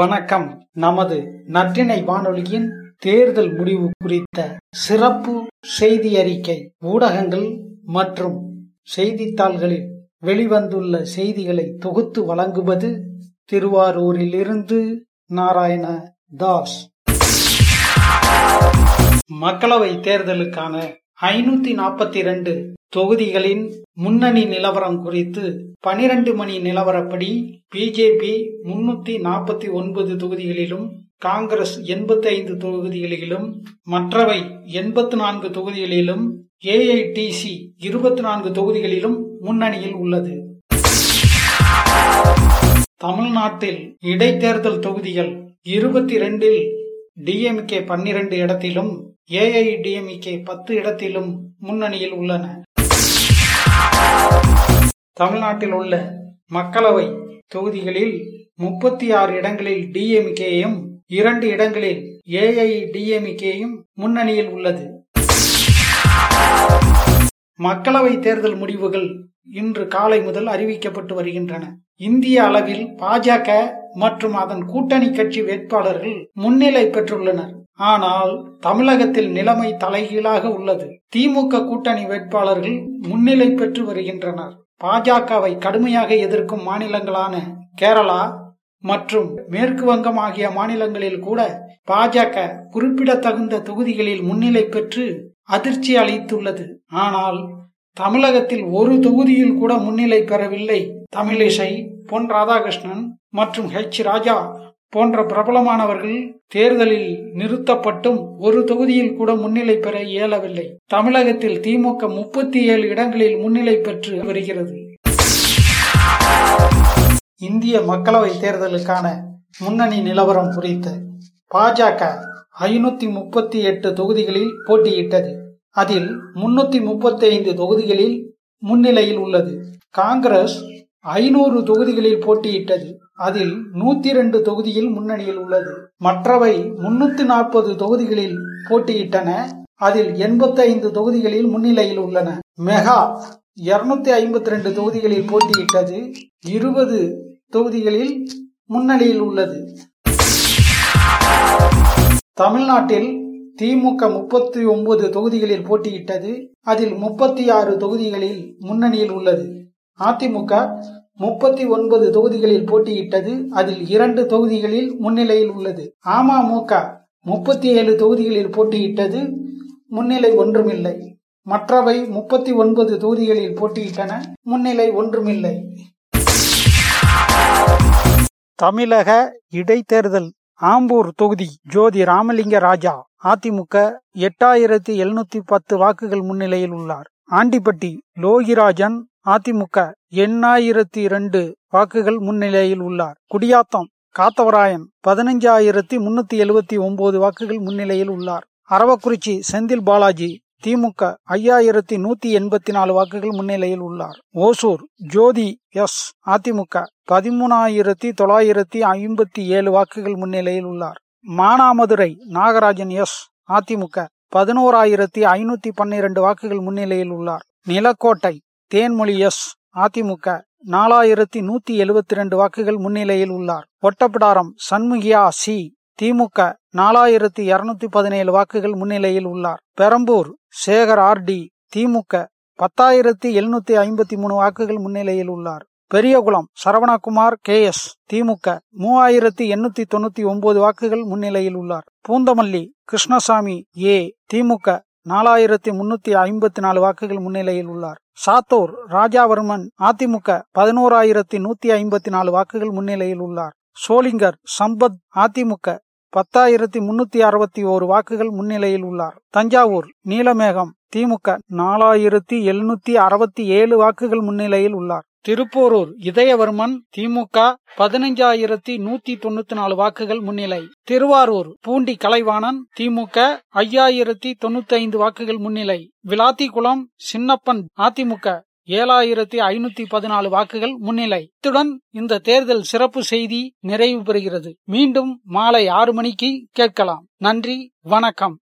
வணக்கம். நமது நற்றினை வானொலியின் தேர்தல் முடிவு குறித்த சிறப்பு செய்தி அறிக்கை ஊடகங்கள் மற்றும் செய்தித்தாள்களில் வெளிவந்துள்ள செய்திகளை தொகுத்து வழங்குவது திருவாரூரிலிருந்து நாராயண தாஸ் மக்களவை தேர்தலுக்கான ஐநூத்தி நாற்பத்தி இரண்டு தொகுதிகளின் முன்னணி நிலவரம் குறித்து பனிரெண்டு மணி நிலவரப்படி பிஜேபி முன்னூத்தி நாற்பத்தி ஒன்பது தொகுதிகளிலும் காங்கிரஸ் எண்பத்தி ஐந்து தொகுதிகளிலும் மற்றவை எண்பத்தி நான்கு தொகுதிகளிலும் ஏஐடிசி இருபத்தி நான்கு தொகுதிகளிலும் முன்னணியில் உள்ளது. தமிழ்நாட்டில் இடைத்தேர்தல் தொகுதிகள் இருபத்தி ரெண்டில் டிஎம்கே பன்னிரண்டு இடத்திலும் ஏஐடிஎம்கே பத்து இடத்திலும் முன்னணியில் உள்ளன. தமிழ்நாட்டில் உள்ள மக்களவை தொகுதிகளில் முப்பத்தி ஆறு இடங்களில் டிஎம்கேயும் இரண்டு இடங்களில் ஏஐ டிஎம்கேயும் முன்னணியில் உள்ளது. மக்களவை தேர்தல் முடிவுகள் இன்று காலை முதல் அறிவிக்கப்பட்டு வருகின்றன. இந்திய அளவில் பாஜக மற்றும் அதன் கூட்டணி கட்சி வேட்பாளர்கள் முன்னிலை பெற்றுள்ளனர். ஆனால் தமிழகத்தில் நிலைமை தலைகீழாக உள்ளது. திமுக கூட்டணி வேட்பாளர்கள் முன்னிலை பெற்று வருகின்றனர். பாஜகவை கடுமையாக எதிர்க்கும் மாநிலங்களான கேரளா மற்றும் மேற்கு வங்கம் ஆகிய மாநிலங்களில் கூட பாஜக குறிப்பிடத்தகுந்த தொகுதிகளில் முன்னிலை பெற்று அதிர்ச்சி அளித்துள்ளது. ஆனால் தமிழகத்தில் ஒரு தொகுதியில் கூட முன்னிலை பெறவில்லை தமிழிசை பொன் ராதாகிருஷ்ணன் மற்றும் ஹெச் ராஜா போன்ற பிரபலமானவர்கள் தேர்தலில் நிறுத்தப்பட்டும் ஒரு தொகுதியில் கூட முன்னிலை பெற இயலவில்லை. தமிழகத்தில் திமுக முப்பத்தி ஏழு இடங்களில் முன்னிலை பெற்று வருகிறது. இந்திய மக்களவை தேர்தலுக்கான முன்னணி நிலவரம் குறித்து பாஜக ஐநூத்தி முப்பத்தி எட்டு தொகுதிகளில் போட்டியிட்டது. அதில் முன்னூத்தி முப்பத்தி ஐந்து தொகுதிகளில் முன்னிலையில் உள்ளது. காங்கிரஸ் ஐநூறு தொகுதிகளில் போட்டியிட்டது. அதில் நூத்தி ரெண்டு தொகுதியில் முன்னணியில் உள்ளது. மற்றவை முன்னூத்தி நாற்பது தொகுதிகளில் போட்டியிட்டன. அதில் எண்பத்தைந்து தொகுதிகளில் முன்னிலையில் உள்ளன. மெகா இருநூத்தி ஐம்பத்தி ரெண்டு தொகுதிகளில் போட்டியிட்டது. இருபது தொகுதிகளில் முன்னணியில் உள்ளது. தமிழ்நாட்டில் திமுக முப்பத்தி ஒன்பது தொகுதிகளில் போட்டியிட்டது. அதில் முப்பத்தி ஆறு தொகுதிகளில் முன்னணியில் உள்ளது. அதிமுக முப்பத்தி ஒன்பது தொகுதிகளில் போட்டியிட்டது. அதில் இரண்டு தொகுதிகளில் முன்னிலையில் உள்ளது. அமமுக முப்பத்தி ஏழு தொகுதிகளில் போட்டியிட்டது. முன்னிலை ஒன்றுமில்லை. மற்றவை முப்பத்தி ஒன்பது தொகுதிகளில் போட்டியிட்டன. முன்னிலை ஒன்றுமில்லை. தமிழக இடைத்தேர்தல் ஆம்பூர் தொகுதி ஜோதி ராமலிங்க ராஜா அதிமுக எட்டாயிரத்தி எழுநூத்தி பத்து வாக்குகள் முன்னிலையில் உள்ளார். ஆண்டிப்பட்டி லோகிராஜன் அதிமுக எண்ணாயிரத்தி இரண்டு வாக்குகள் முன்னிலையில் உள்ளார். குடியாத்தம் காத்தவராயன் பதினஞ்சாயிரத்தி முன்னூத்தி எழுபத்தி ஒன்பது வாக்குகள் முன்னிலையில் உள்ளார். அரவக்குறிச்சி செந்தில் பாலாஜி திமுக ஐயாயிரத்தி நூத்தி எண்பத்தி நாலு வாக்குகள் முன்னிலையில் உள்ளார். ஓசூர் ஜோதி எஸ் அதிமுக பதிமூணாயிரத்தி தொள்ளாயிரத்தி ஐம்பத்தி ஏழு வாக்குகள் முன்னிலையில் உள்ளார். மானாமதுரை நாகராஜன் எஸ் அதிமுக பதினோராயிரத்தி ஐநூத்தி பன்னிரண்டு வாக்குகள் முன்னிலையில் உள்ளார். நிலக்கோட்டை தேன்மொழி எஸ் அதிமுக நாலாயிரத்தி நூத்தி எழுபத்தி ரெண்டு வாக்குகள் முன்னிலையில் உள்ளார். ஒட்டப்பிடாரம் சண்முகியா சி திமுக நாலாயிரத்தி இருநூத்தி பதினேழு வாக்குகள் முன்னிலையில் உள்ளார். பெரம்பூர் சேகர் ஆர் டி திமுக பத்தாயிரத்தி எழுநூத்தி ஐம்பத்தி மூணு வாக்குகள் முன்னிலையில் உள்ளார். பெரியகுளம் சரவணகுமார் கே. எஸ். திமுக மூவாயிரத்தி எண்ணூத்தி தொண்ணூத்தி ஒன்பது வாக்குகள் முன்னிலையில் உள்ளார். பூந்தமல்லி கிருஷ்ணசாமி ஏ. திமுக நாலாயிரத்தி முன்னூத்தி ஐம்பத்தி நாலு வாக்குகள் முன்னிலையில் உள்ளார். சாத்தூர் ராஜாவர்மன் அதிமுக பதினோராயிரத்தி நூத்தி ஐம்பத்தி நாலு வாக்குகள் முன்னிலையில் உள்ளார். சோளிங்கர் சம்பத் அதிமுக பத்தாயிரத்தி முன்னூத்தி அறுபத்தி ஓரு வாக்குகள் முன்னிலையில் உள்ளார். தஞ்சாவூர் நீலமேகம் திமுக நாலாயிரத்தி எழுநூத்தி அறுபத்தி ஏழு வாக்குகள் முன்னிலையில் உள்ளார். திருப்போரூர் இதயவர்மன் திமுக பதினஞ்சாயிரத்தி நூத்தி தொண்ணூத்தி நாலு வாக்குகள் முன்னிலை. திருவாரூர் பூண்டி கலைவாணன் திமுக ஐயாயிரத்தி தொண்ணூத்தி ஐந்து வாக்குகள் முன்னிலை. விளாத்திக்குளம் சின்னப்பன் அதிமுக ஏழாயிரத்தி ஐநூத்தி பதினாலு வாக்குகள் முன்னிலை. இத்துடன் இந்த தேர்தல் சிறப்பு செய்தி நிறைவு பெறுகிறது. மீண்டும் மாலை ஆறு மணிக்கு கேட்கலாம். நன்றி வணக்கம்.